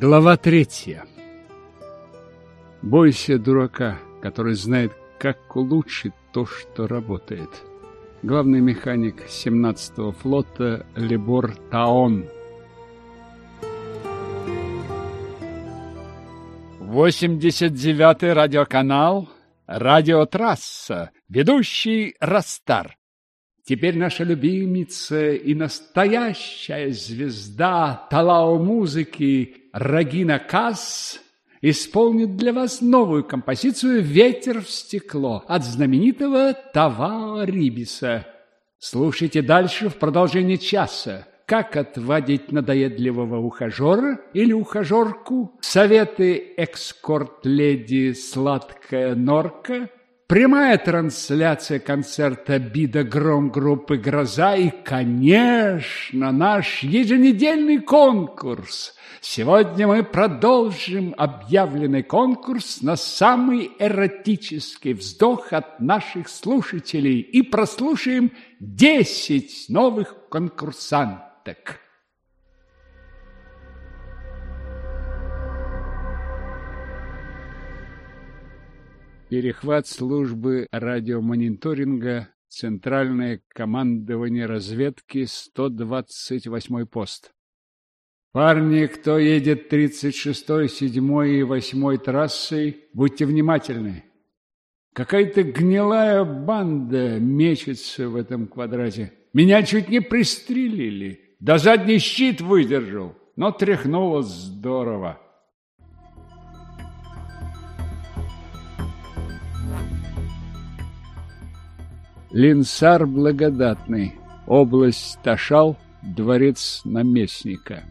Глава третья. Бойся дурака, который знает, как улучшить то, что работает. Главный механик 17-го флота Лебор Таон. 89-й радиоканал Радиотрасса. Ведущий Растар. Теперь наша любимица и настоящая звезда талао-музыки Рагина Касс исполнит для вас новую композицию «Ветер в стекло» от знаменитого Тавао Рибиса. Слушайте дальше в продолжении часа. Как отводить надоедливого ухажера или ухажерку? Советы экскорт-леди «Сладкая норка» прямая трансляция концерта «Бида Гром» группы «Гроза» и, конечно, наш еженедельный конкурс. Сегодня мы продолжим объявленный конкурс на самый эротический вздох от наших слушателей и прослушаем 10 новых конкурсанток. Перехват службы радиомониторинга Центральное командование разведки 128 пост. Парни, кто едет 36-й, 7 и 8 трассой, будьте внимательны. Какая-то гнилая банда мечется в этом квадрате. Меня чуть не пристрелили. Да задний щит выдержал, но тряхнуло здорово. Линсар Благодатный, область Ташал, дворец наместника.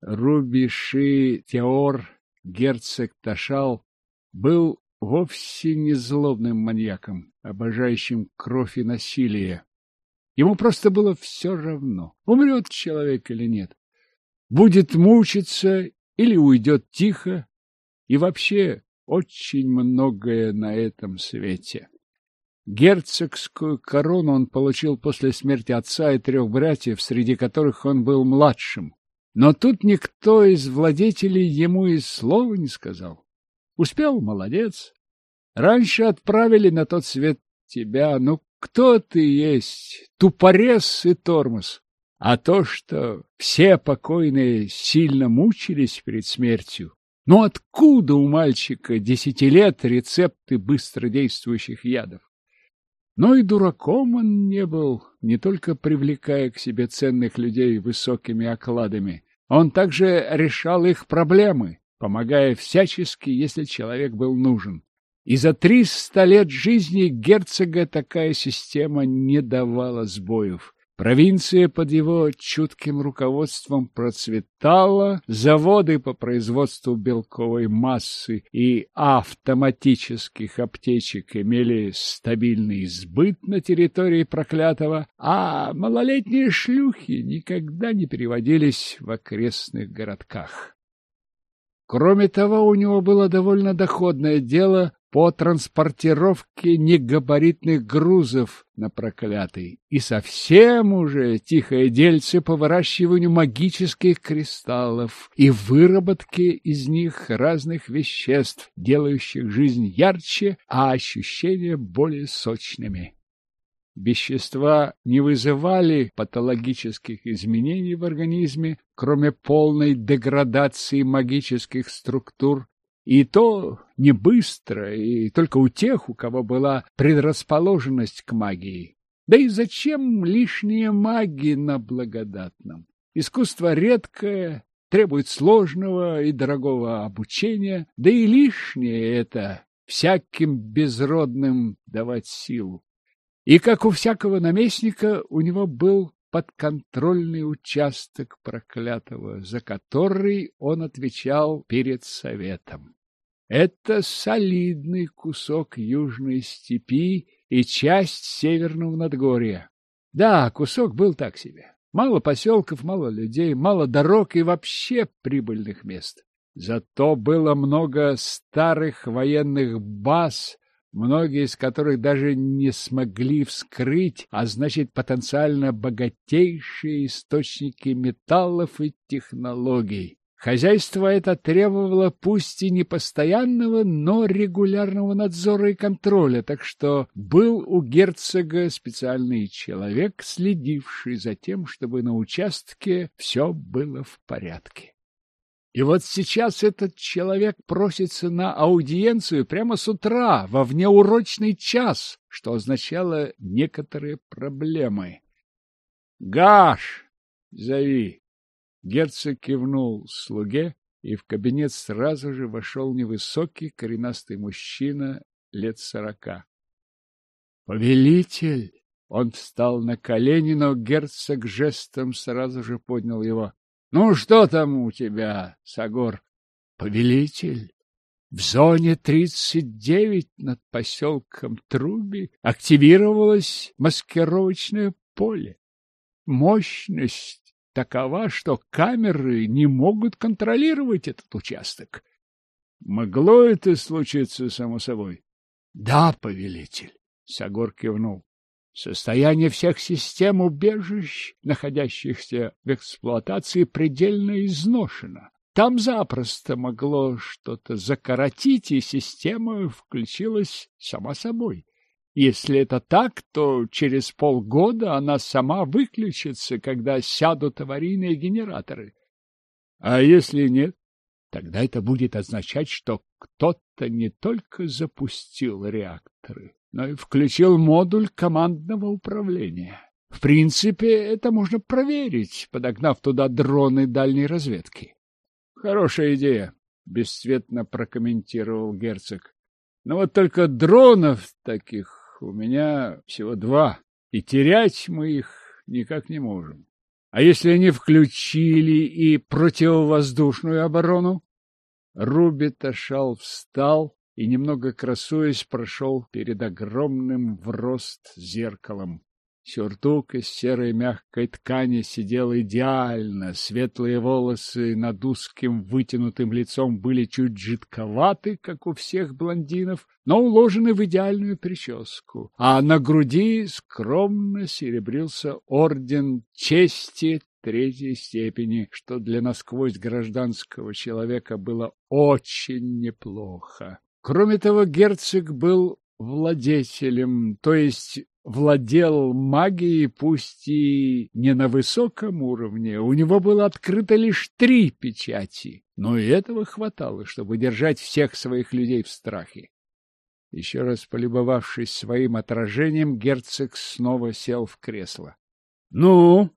Рубиши Теор, герцог Ташал, был вовсе не злобным маньяком, обожающим кровь и насилие. Ему просто было все равно, умрет человек или нет, будет мучиться или уйдет тихо, и вообще очень многое на этом свете. Герцогскую корону он получил после смерти отца и трех братьев, среди которых он был младшим. Но тут никто из владетелей ему и слова не сказал. Успел, молодец. Раньше отправили на тот свет тебя. Ну, кто ты есть? Тупорез и тормоз. А то, что все покойные сильно мучились перед смертью, но откуда у мальчика десяти лет рецепты быстродействующих ядов? Но и дураком он не был, не только привлекая к себе ценных людей высокими окладами. Он также решал их проблемы, помогая всячески, если человек был нужен. И за триста лет жизни герцога такая система не давала сбоев. Провинция под его чутким руководством процветала, заводы по производству белковой массы и автоматических аптечек имели стабильный сбыт на территории проклятого, а малолетние шлюхи никогда не переводились в окрестных городках. Кроме того, у него было довольно доходное дело по транспортировке негабаритных грузов на проклятый и совсем уже тихое дельце по выращиванию магических кристаллов и выработке из них разных веществ, делающих жизнь ярче, а ощущения более сочными. Вещества не вызывали патологических изменений в организме, кроме полной деградации магических структур и то не быстро, и только у тех, у кого была предрасположенность к магии. Да и зачем лишние маги на благодатном? Искусство редкое, требует сложного и дорогого обучения, да и лишнее это всяким безродным давать силу. И, как у всякого наместника, у него был подконтрольный участок проклятого, за который он отвечал перед советом. Это солидный кусок южной степи и часть северного надгорья. Да, кусок был так себе. Мало поселков, мало людей, мало дорог и вообще прибыльных мест. Зато было много старых военных баз, многие из которых даже не смогли вскрыть, а значит потенциально богатейшие источники металлов и технологий. Хозяйство это требовало пусть и не постоянного, но регулярного надзора и контроля, так что был у герцога специальный человек, следивший за тем, чтобы на участке все было в порядке. И вот сейчас этот человек просится на аудиенцию прямо с утра, во внеурочный час, что означало некоторые проблемы. — Гаш, зови! Герцог кивнул слуге, и в кабинет сразу же вошел невысокий коренастый мужчина лет сорока. «Повелитель!» Он встал на колени, но герцог жестом сразу же поднял его. Ну, что там у тебя, Сагор? Повелитель, в зоне 39 над поселком Труби активировалось маскировочное поле. Мощность такова, что камеры не могут контролировать этот участок. Могло это случиться само собой? Да, повелитель, Сагор кивнул. Состояние всех систем убежищ, находящихся в эксплуатации, предельно изношено. Там запросто могло что-то закоротить, и система включилась сама собой. Если это так, то через полгода она сама выключится, когда сядут аварийные генераторы. А если нет, тогда это будет означать, что кто-то не только запустил реакторы, но и включил модуль командного управления. В принципе, это можно проверить, подогнав туда дроны дальней разведки. Хорошая идея, бесцветно прокомментировал герцог. Но вот только дронов таких у меня всего два, и терять мы их никак не можем. А если они включили и противовоздушную оборону? Руби Ташал встал, и, немного красуясь, прошел перед огромным в рост зеркалом. Сюртук из серой мягкой ткани сидел идеально, светлые волосы над узким вытянутым лицом были чуть жидковаты, как у всех блондинов, но уложены в идеальную прическу, а на груди скромно серебрился орден чести третьей степени, что для насквозь гражданского человека было очень неплохо. Кроме того, герцог был владетелем, то есть владел магией, пусть и не на высоком уровне. У него было открыто лишь три печати, но и этого хватало, чтобы держать всех своих людей в страхе. Еще раз полюбовавшись своим отражением, герцог снова сел в кресло. — Ну,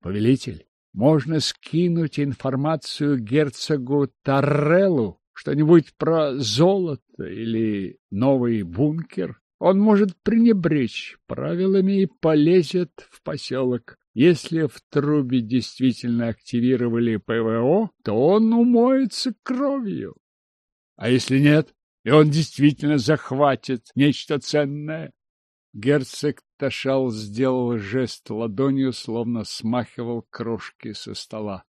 повелитель, можно скинуть информацию герцогу Тарреллу что-нибудь про золото или новый бункер, он может пренебречь правилами и полезет в поселок. Если в трубе действительно активировали ПВО, то он умоется кровью. А если нет, и он действительно захватит нечто ценное? Герцог Ташал сделал жест ладонью, словно смахивал крошки со стола.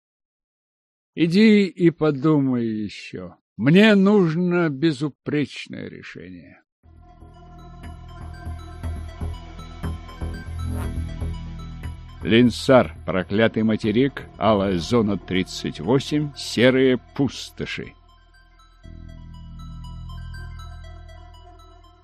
— Иди и подумай еще. Мне нужно безупречное решение. Линсар, проклятый материк, алая зона 38, серые пустоши.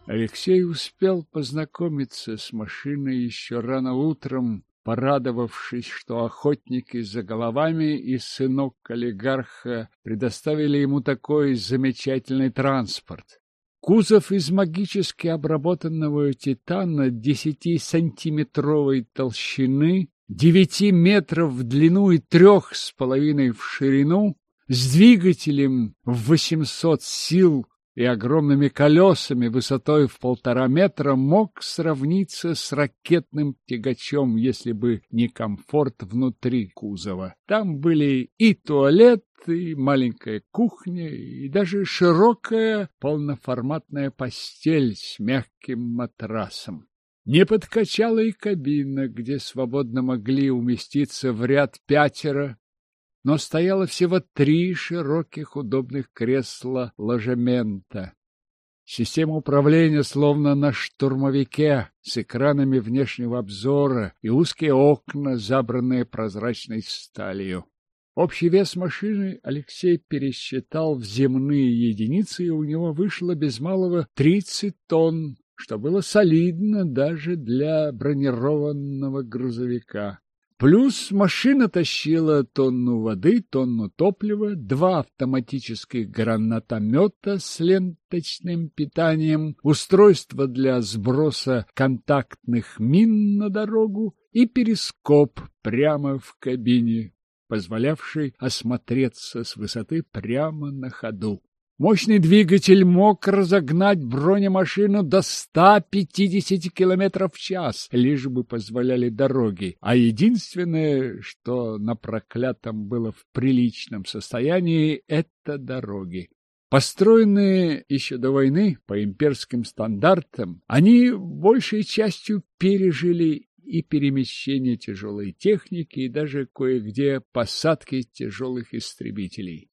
Алексей успел познакомиться с машиной еще рано утром порадовавшись, что охотники за головами и сынок олигарха предоставили ему такой замечательный транспорт. Кузов из магически обработанного титана десятисантиметровой толщины, девяти метров в длину и трех с половиной в ширину, с двигателем в восемьсот сил и огромными колесами высотой в полтора метра мог сравниться с ракетным тягачом, если бы не комфорт внутри кузова. Там были и туалет, и маленькая кухня, и даже широкая полноформатная постель с мягким матрасом. Не подкачала и кабина, где свободно могли уместиться в ряд пятеро но стояло всего три широких удобных кресла ложемента. Система управления словно на штурмовике с экранами внешнего обзора и узкие окна, забранные прозрачной сталью. Общий вес машины Алексей пересчитал в земные единицы, и у него вышло без малого 30 тонн, что было солидно даже для бронированного грузовика. Плюс машина тащила тонну воды, тонну топлива, два автоматических гранатомета с ленточным питанием, устройство для сброса контактных мин на дорогу и перископ прямо в кабине, позволявший осмотреться с высоты прямо на ходу. Мощный двигатель мог разогнать бронемашину до 150 км в час, лишь бы позволяли дороги. А единственное, что на проклятом было в приличном состоянии, это дороги. Построенные еще до войны по имперским стандартам, они большей частью пережили и перемещение тяжелой техники, и даже кое-где посадки тяжелых истребителей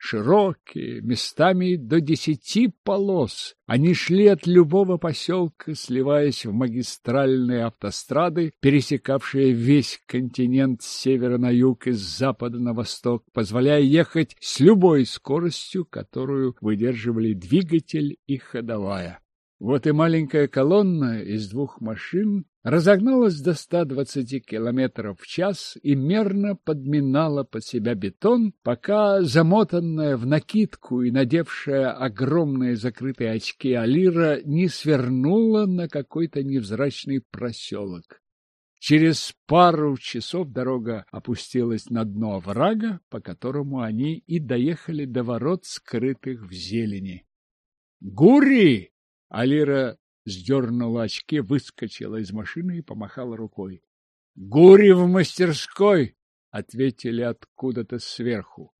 широкие, местами до десяти полос. Они шли от любого поселка, сливаясь в магистральные автострады, пересекавшие весь континент с севера на юг и с запада на восток, позволяя ехать с любой скоростью, которую выдерживали двигатель и ходовая. Вот и маленькая колонна из двух машин разогналась до 120 километров в час и мерно подминала под себя бетон, пока замотанная в накидку и надевшая огромные закрытые очки Алира не свернула на какой-то невзрачный проселок. Через пару часов дорога опустилась на дно врага, по которому они и доехали до ворот, скрытых в зелени. «Гури!» Алира сдернула очки, выскочила из машины и помахала рукой. — Гури в мастерской! — ответили откуда-то сверху.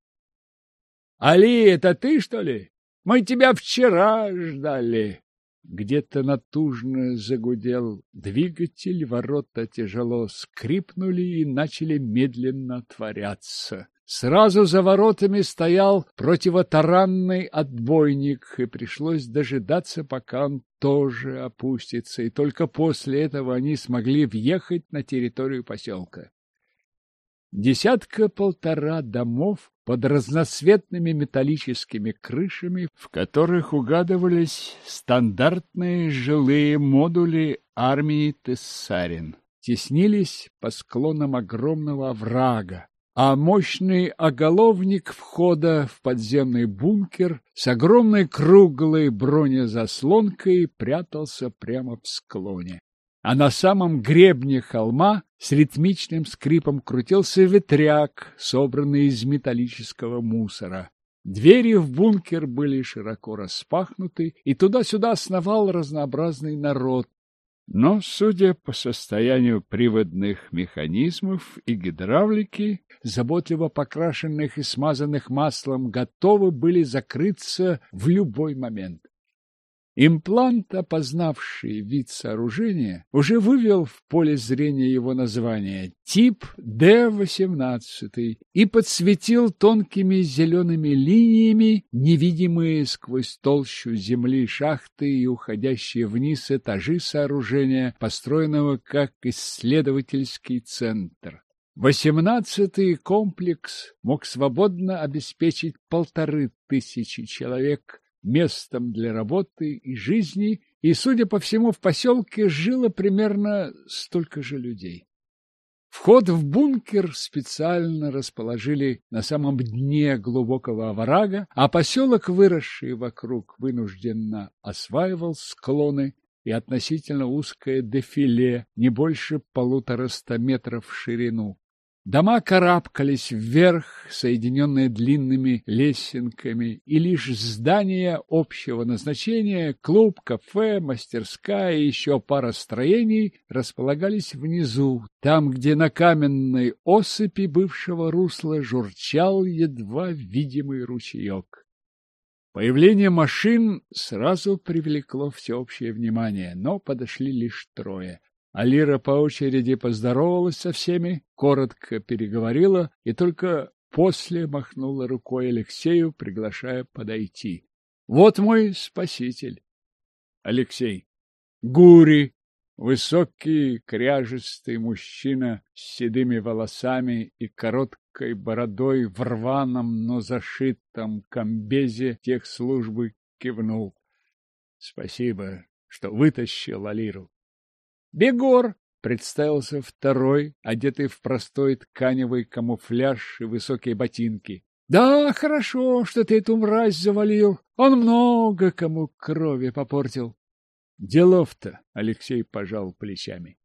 — Али, это ты, что ли? Мы тебя вчера ждали. Где-то натужно загудел двигатель, ворота тяжело скрипнули и начали медленно отворяться. Сразу за воротами стоял противотаранный отбойник, и пришлось дожидаться, пока он тоже опустится, и только после этого они смогли въехать на территорию поселка. Десятка-полтора домов под разноцветными металлическими крышами, в которых угадывались стандартные жилые модули армии Тессарин, теснились по склонам огромного оврага, а мощный оголовник входа в подземный бункер с огромной круглой бронезаслонкой прятался прямо в склоне. А на самом гребне холма с ритмичным скрипом крутился ветряк, собранный из металлического мусора. Двери в бункер были широко распахнуты, и туда-сюда сновал разнообразный народ, но, судя по состоянию приводных механизмов и гидравлики, заботливо покрашенных и смазанных маслом, готовы были закрыться в любой момент. Имплант, опознавший вид сооружения, уже вывел в поле зрения его название тип D-18 и подсветил тонкими зелеными линиями невидимые сквозь толщу земли шахты и уходящие вниз этажи сооружения, построенного как исследовательский центр. Восемнадцатый комплекс мог свободно обеспечить полторы тысячи человек местом для работы и жизни, и, судя по всему, в поселке жило примерно столько же людей. Вход в бункер специально расположили на самом дне глубокого оврага, а поселок, выросший вокруг, вынужденно осваивал склоны и относительно узкое дефиле, не больше полутораста метров в ширину. Дома карабкались вверх, соединенные длинными лесенками, и лишь здания общего назначения, клуб, кафе, мастерская и еще пара строений располагались внизу, там, где на каменной осыпи бывшего русла журчал едва видимый ручеек. Появление машин сразу привлекло всеобщее внимание, но подошли лишь трое. Алира по очереди поздоровалась со всеми, коротко переговорила и только после махнула рукой Алексею, приглашая подойти. — Вот мой спаситель. Алексей. Гури, высокий, кряжистый мужчина с седыми волосами и короткой бородой в рваном, но зашитом комбезе тех службы кивнул. Спасибо, что вытащил Алиру. Бегор представился второй, одетый в простой тканевый камуфляж и высокие ботинки. Да, хорошо, что ты эту мразь завалил. Он много кому крови попортил. Делов-то, Алексей пожал плечами.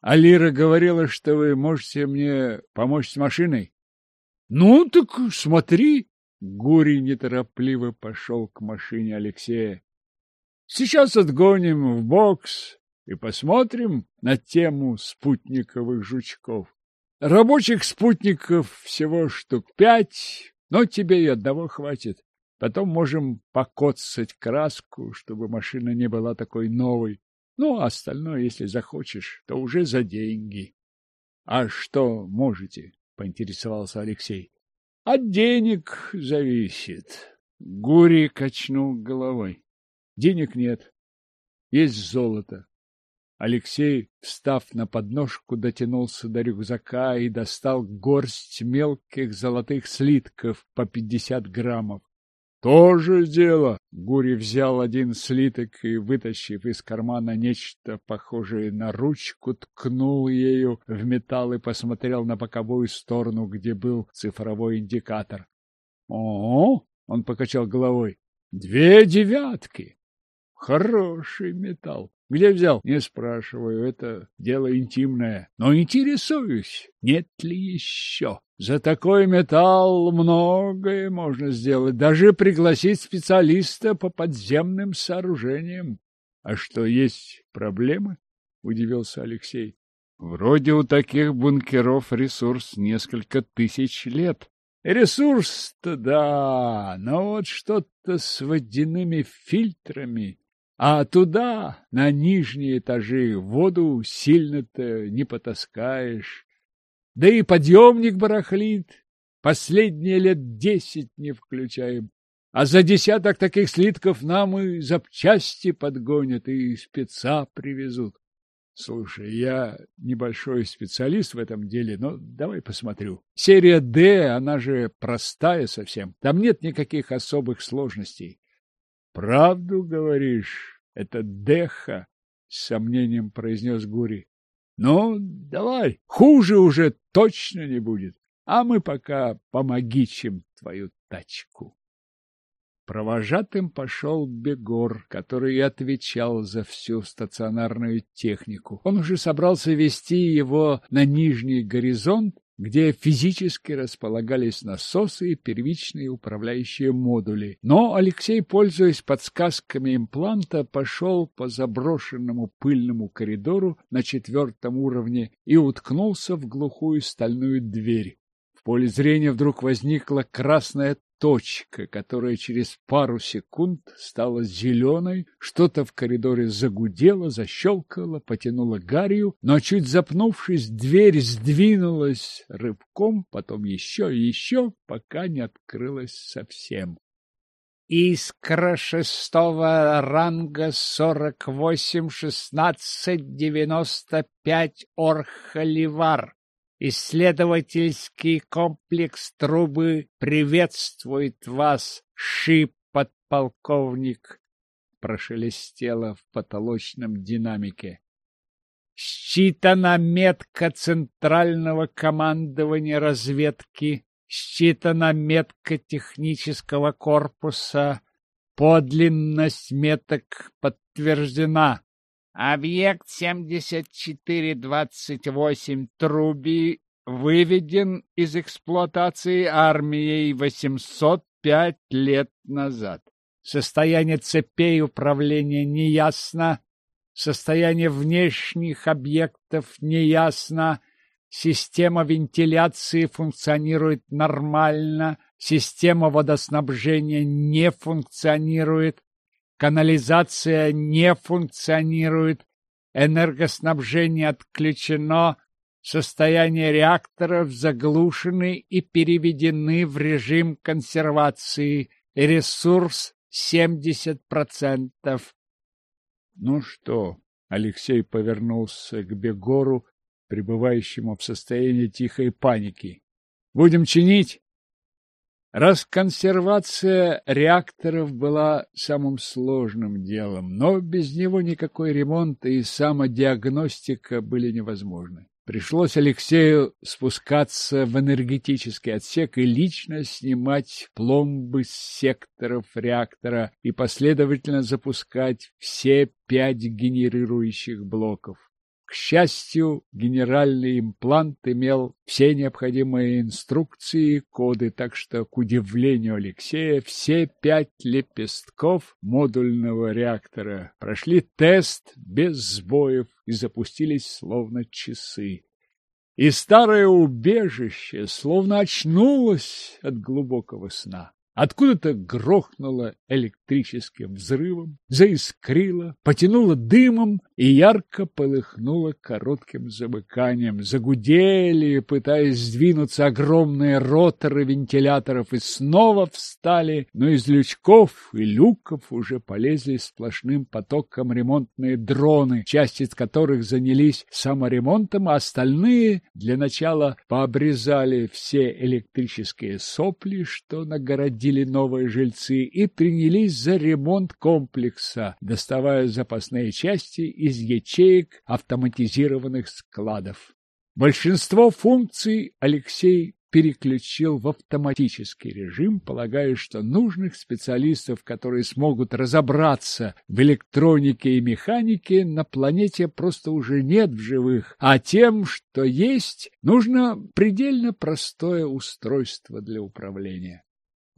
Алира говорила, что вы можете мне помочь с машиной. Ну, так смотри. Гурий неторопливо пошел к машине Алексея. Сейчас отгоним в бокс и посмотрим на тему спутниковых жучков. Рабочих спутников всего штук пять, но тебе и одного хватит. Потом можем покоцать краску, чтобы машина не была такой новой. Ну, а остальное, если захочешь, то уже за деньги. — А что можете? — поинтересовался Алексей. — От денег зависит. Гурий качнул головой. Денег нет. Есть золото. Алексей, встав на подножку, дотянулся до рюкзака и достал горсть мелких золотых слитков по пятьдесят граммов. Тоже дело. Гури взял один слиток и, вытащив из кармана нечто похожее на ручку, ткнул ею в металл и посмотрел на боковую сторону, где был цифровой индикатор. — О, он покачал головой. — Две девятки. Хороший металл. Где взял? Не спрашиваю, это дело интимное. Но интересуюсь, нет ли еще. За такой металл многое можно сделать, даже пригласить специалиста по подземным сооружениям. А что, есть проблемы? Удивился Алексей. Вроде у таких бункеров ресурс несколько тысяч лет. Ресурс-то да, но вот что-то с водяными фильтрами а туда, на нижние этажи, воду сильно-то не потаскаешь. Да и подъемник барахлит. Последние лет десять не включаем. А за десяток таких слитков нам и запчасти подгонят, и спеца привезут. Слушай, я небольшой специалист в этом деле, но давай посмотрю. Серия «Д», она же простая совсем. Там нет никаких особых сложностей. — Правду говоришь, это Деха, — с сомнением произнес Гури. — Ну, давай, хуже уже точно не будет, а мы пока помогичим твою тачку. Провожатым пошел Бегор, который отвечал за всю стационарную технику. Он уже собрался вести его на нижний горизонт, где физически располагались насосы и первичные управляющие модули. Но Алексей, пользуясь подсказками импланта, пошел по заброшенному пыльному коридору на четвертом уровне и уткнулся в глухую стальную дверь. В поле зрения вдруг возникла красная точка, которая через пару секунд стала зеленой, что-то в коридоре загудело, защелкало, потянуло гарью, но, чуть запнувшись, дверь сдвинулась рывком, потом еще и еще, пока не открылась совсем. Искра шестого ранга сорок восемь шестнадцать девяносто пять Орхаливар. Исследовательский комплекс трубы приветствует вас, шип-подполковник, прошелестело в потолочном динамике. Считана метка Центрального командования разведки, считана метка технического корпуса, подлинность меток подтверждена. Объект 7428 Труби. Выведен из эксплуатации армией 805 лет назад. Состояние цепей управления неясно, состояние внешних объектов неясно, система вентиляции функционирует нормально, система водоснабжения не функционирует, канализация не функционирует, энергоснабжение отключено, состояние реакторов заглушены и переведены в режим консервации, ресурс 70%. Ну что? Алексей повернулся к Бегору, пребывающему в состоянии тихой паники. Будем чинить? Расконсервация реакторов была самым сложным делом, но без него никакой ремонт и самодиагностика были невозможны. Пришлось Алексею спускаться в энергетический отсек и лично снимать пломбы с секторов реактора и последовательно запускать все пять генерирующих блоков. К счастью, генеральный имплант имел все необходимые инструкции и коды, так что, к удивлению Алексея, все пять лепестков модульного реактора прошли тест без сбоев и запустились словно часы. И старое убежище словно очнулось от глубокого сна. Откуда-то грохнуло электрическим взрывом, заискрило, потянуло дымом и ярко полыхнуло коротким замыканием. Загудели, пытаясь сдвинуться огромные роторы вентиляторов, и снова встали, но из лючков и люков уже полезли сплошным потоком ремонтные дроны, часть из которых занялись саморемонтом, а остальные для начала пообрезали все электрические сопли, что нагородили новые жильцы, и принялись за ремонт комплекса, доставая запасные части из ячеек автоматизированных складов. Большинство функций Алексей переключил в автоматический режим, полагая, что нужных специалистов, которые смогут разобраться в электронике и механике, на планете просто уже нет в живых, а тем, что есть, нужно предельно простое устройство для управления.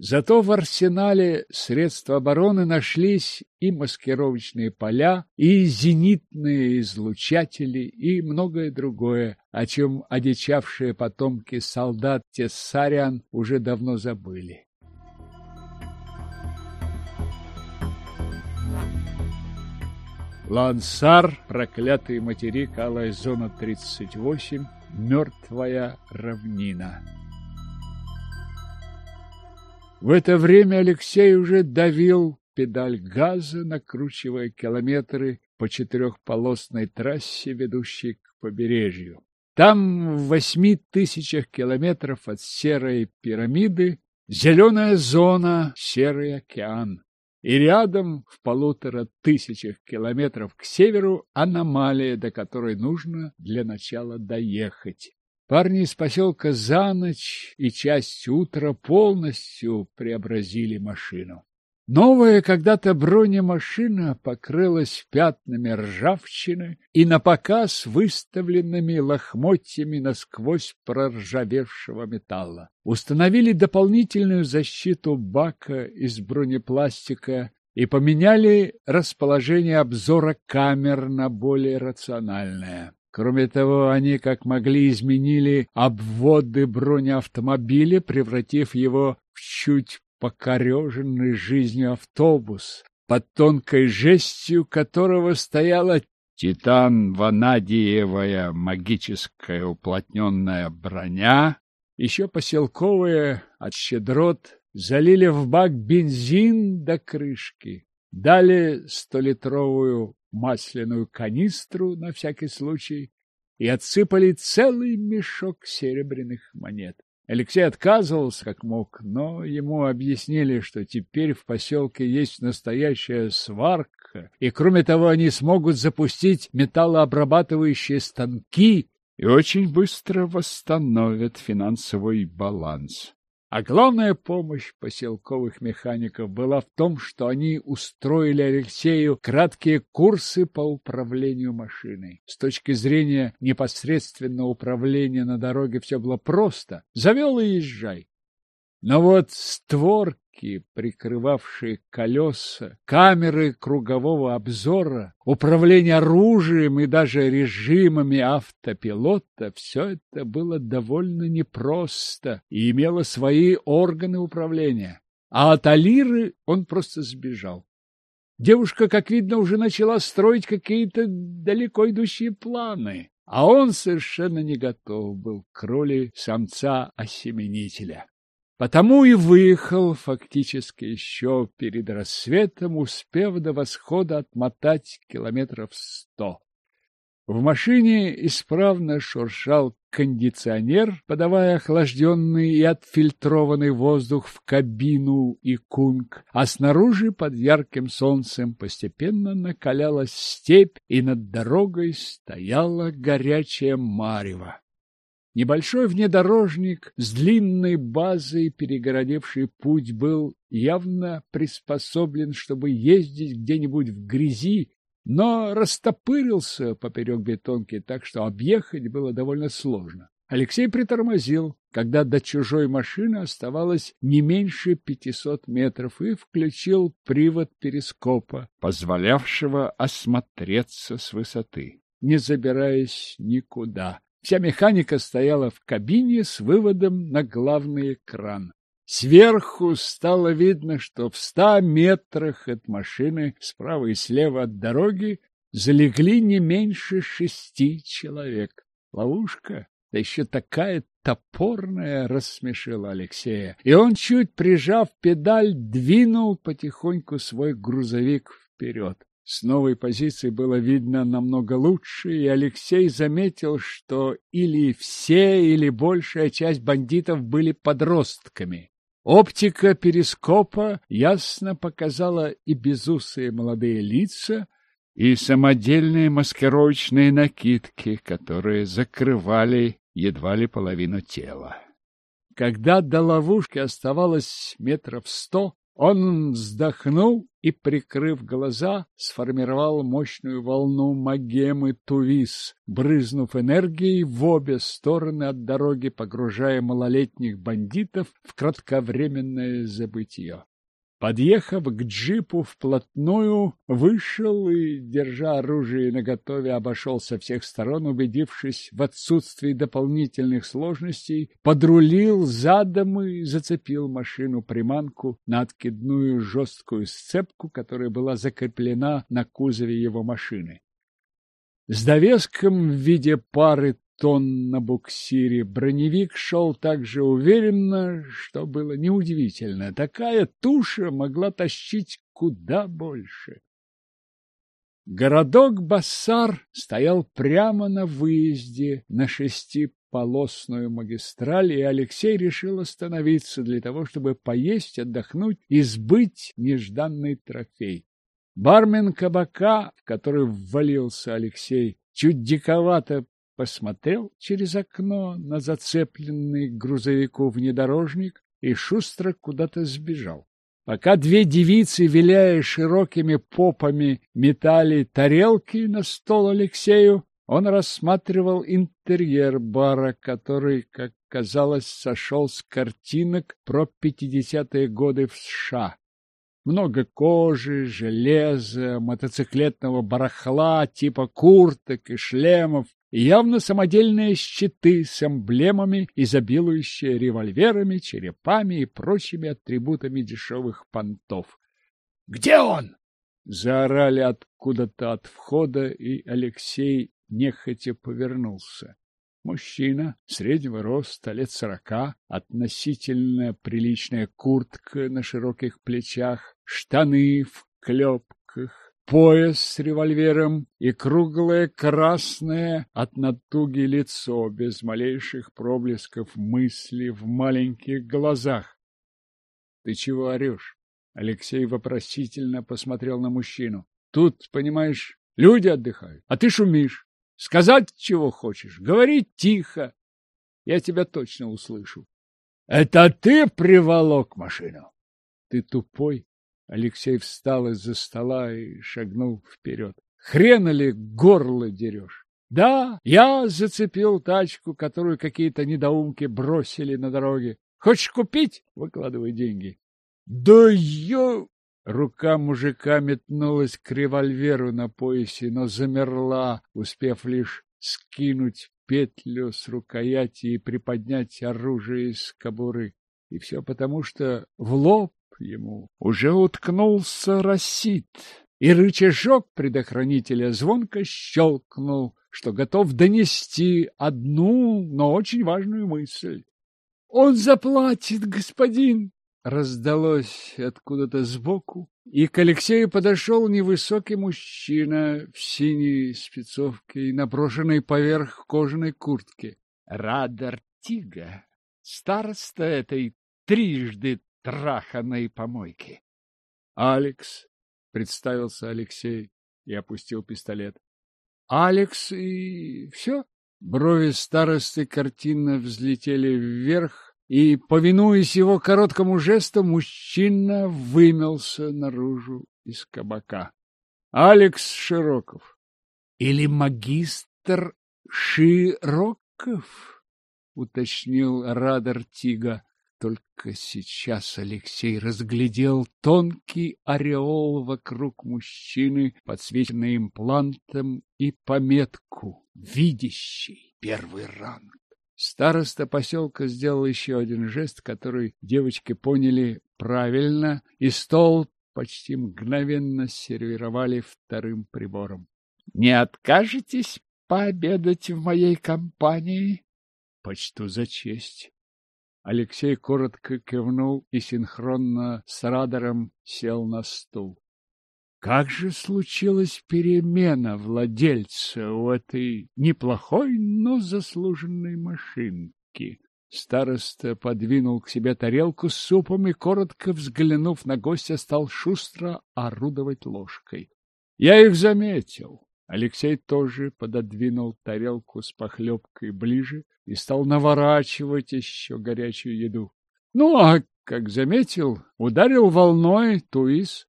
Зато в арсенале средств обороны нашлись и маскировочные поля, и зенитные излучатели, и многое другое, о чем одичавшие потомки солдат Тессариан уже давно забыли. Лансар, проклятый материк, алая зона 38, мертвая равнина. В это время Алексей уже давил педаль газа, накручивая километры по четырехполосной трассе, ведущей к побережью. Там, в восьми тысячах километров от серой пирамиды, зеленая зона, серый океан. И рядом, в полутора тысячах километров к северу, аномалия, до которой нужно для начала доехать. Парни из поселка за ночь и часть утра полностью преобразили машину. Новая когда-то бронемашина покрылась пятнами ржавчины и на показ выставленными лохмотьями насквозь проржавевшего металла. Установили дополнительную защиту бака из бронепластика и поменяли расположение обзора камер на более рациональное. Кроме того, они как могли изменили обводы бронеавтомобиля, превратив его в чуть покореженный жизнью автобус, под тонкой жестью которого стояла титан ванадиевая магическая уплотненная броня, еще поселковые от щедрот залили в бак бензин до крышки, дали столитровую масляную канистру на всякий случай и отсыпали целый мешок серебряных монет. Алексей отказывался как мог, но ему объяснили, что теперь в поселке есть настоящая сварка, и кроме того они смогут запустить металлообрабатывающие станки и очень быстро восстановят финансовый баланс. А главная помощь поселковых механиков была в том, что они устроили Алексею краткие курсы по управлению машиной. С точки зрения непосредственного управления на дороге все было просто. Завел и езжай. Но вот створ ручки, прикрывавшие колеса, камеры кругового обзора, управление оружием и даже режимами автопилота, все это было довольно непросто и имело свои органы управления. А от Алиры он просто сбежал. Девушка, как видно, уже начала строить какие-то далеко идущие планы, а он совершенно не готов был к роли самца-осеменителя. Потому и выехал фактически еще перед рассветом, успев до восхода отмотать километров сто. В машине исправно шуршал кондиционер, подавая охлажденный и отфильтрованный воздух в кабину и кунг, а снаружи под ярким солнцем постепенно накалялась степь, и над дорогой стояла горячая марево. Небольшой внедорожник с длинной базой, перегородивший путь, был явно приспособлен, чтобы ездить где-нибудь в грязи но растопырился поперек бетонки, так что объехать было довольно сложно. Алексей притормозил, когда до чужой машины оставалось не меньше пятисот метров, и включил привод перископа, позволявшего осмотреться с высоты, не забираясь никуда. Вся механика стояла в кабине с выводом на главный экран. Сверху стало видно, что в ста метрах от машины, справа и слева от дороги, залегли не меньше шести человек. Ловушка, да еще такая топорная, рассмешила Алексея. И он, чуть прижав педаль, двинул потихоньку свой грузовик вперед. С новой позиции было видно намного лучше, и Алексей заметил, что или все, или большая часть бандитов были подростками. Оптика перископа ясно показала и безусые молодые лица, и самодельные маскировочные накидки, которые закрывали едва ли половину тела. Когда до ловушки оставалось метров сто, он вздохнул и, прикрыв глаза, сформировал мощную волну магемы Тувис, брызнув энергией в обе стороны от дороги, погружая малолетних бандитов в кратковременное забытье. Подъехав к джипу вплотную, вышел и, держа оружие наготове, обошел со всех сторон, убедившись в отсутствии дополнительных сложностей, подрулил задом и зацепил машину-приманку на откидную жесткую сцепку, которая была закреплена на кузове его машины. С довеском в виде пары тонн на буксире. Броневик шел так же уверенно, что было неудивительно. Такая туша могла тащить куда больше. Городок Бассар стоял прямо на выезде на шестиполосную магистраль, и Алексей решил остановиться для того, чтобы поесть, отдохнуть и сбыть нежданный трофей. Бармен кабака, в который ввалился Алексей, чуть диковато посмотрел через окно на зацепленный грузовику внедорожник и шустро куда-то сбежал. Пока две девицы, виляя широкими попами, метали тарелки на стол Алексею, он рассматривал интерьер бара, который, как казалось, сошел с картинок про пятидесятые годы в США. Много кожи, железа, мотоциклетного барахла, типа курток и шлемов, явно самодельные щиты с эмблемами, изобилующие револьверами, черепами и прочими атрибутами дешевых понтов. «Где он?» — заорали откуда-то от входа, и Алексей нехотя повернулся. Мужчина среднего роста, лет сорока, относительно приличная куртка на широких плечах, штаны в клепках, пояс с револьвером и круглое красное от натуги лицо без малейших проблесков мысли в маленьких глазах. — Ты чего орешь? Алексей вопросительно посмотрел на мужчину. — Тут, понимаешь, люди отдыхают, а ты шумишь. Сказать, чего хочешь, говори тихо. Я тебя точно услышу. — Это ты приволок машину? — Ты тупой? Алексей встал из-за стола и шагнул вперед. Хрена ли горло дерешь? Да, я зацепил тачку, которую какие-то недоумки бросили на дороге. Хочешь купить? Выкладывай деньги. Да я... Рука мужика метнулась к револьверу на поясе, но замерла, успев лишь скинуть петлю с рукояти и приподнять оружие из кобуры. И все потому, что в лоб ему уже уткнулся рассит, и рычажок предохранителя звонко щелкнул, что готов донести одну, но очень важную мысль. Он заплатит, господин! Раздалось откуда-то сбоку, и к Алексею подошел невысокий мужчина в синей спецовке и наброшенной поверх кожаной куртки. Радар Тига, староста этой трижды траханной помойки. — Алекс, — представился Алексей и опустил пистолет. — Алекс и все? Брови старосты картинно взлетели вверх, и, повинуясь его короткому жесту, мужчина вымелся наружу из кабака. Алекс Широков. Или магистр Широков? Уточнил радар Тига. Только сейчас Алексей разглядел тонкий ореол вокруг мужчины, подсвеченный имплантом, и пометку «Видящий первый ранг». Староста поселка сделал еще один жест, который девочки поняли правильно, и стол почти мгновенно сервировали вторым прибором. — Не откажетесь пообедать в моей компании? — Почту за честь. Алексей коротко кивнул и синхронно с радаром сел на стул. Как же случилась перемена владельца у этой неплохой, но заслуженной машинки? Староста подвинул к себе тарелку с супом и, коротко взглянув на гостя, стал шустро орудовать ложкой. Я их заметил. Алексей тоже пододвинул тарелку с похлебкой ближе и стал наворачивать еще горячую еду. Ну, а, как заметил, ударил волной туис.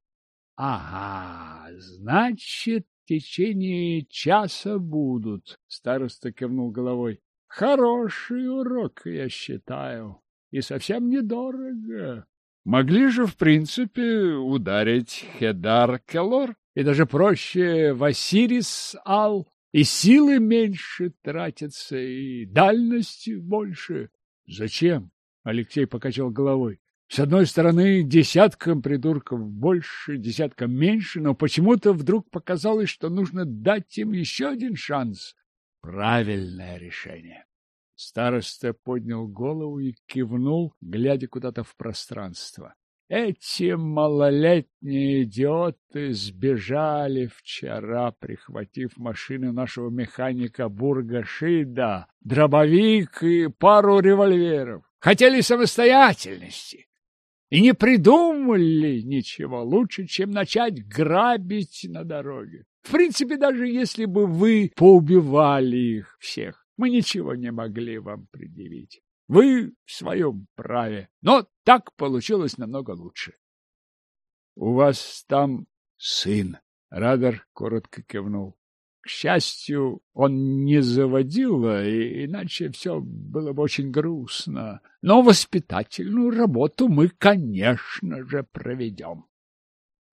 Ага, значит, в течение часа будут, староста кивнул головой. Хороший урок, я считаю, и совсем недорого. Могли же, в принципе, ударить Хедар Келор, и даже проще Васирис Ал, и силы меньше тратятся, и дальности больше. Зачем? Алексей покачал головой. С одной стороны, десяткам придурков больше, десяткам меньше, но почему-то вдруг показалось, что нужно дать им еще один шанс. Правильное решение. Староста поднял голову и кивнул, глядя куда-то в пространство. Эти малолетние идиоты сбежали вчера, прихватив машину нашего механика Бурга Шида, дробовик и пару револьверов. Хотели самостоятельности и не придумали ничего лучше, чем начать грабить на дороге. В принципе, даже если бы вы поубивали их всех, мы ничего не могли вам предъявить. Вы в своем праве, но так получилось намного лучше. — У вас там сын, — Радар коротко кивнул. К счастью, он не заводила, иначе все было бы очень грустно. Но воспитательную работу мы, конечно же, проведем.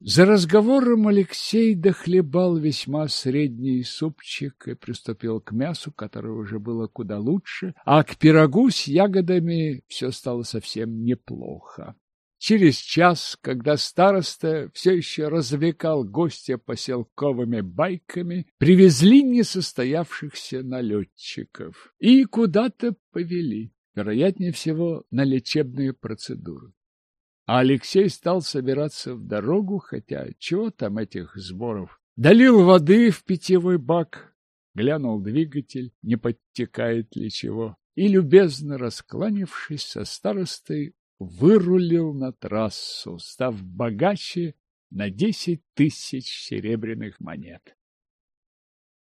За разговором Алексей дохлебал весьма средний супчик и приступил к мясу, которое уже было куда лучше, а к пирогу с ягодами все стало совсем неплохо. Через час, когда староста все еще развлекал гостя поселковыми байками, привезли несостоявшихся налетчиков и куда-то повели, вероятнее всего, на лечебные процедуры. А Алексей стал собираться в дорогу, хотя чего там этих сборов? Долил воды в питьевой бак, глянул двигатель, не подтекает ли чего, и, любезно раскланившись со старостой, вырулил на трассу, став богаче на десять тысяч серебряных монет.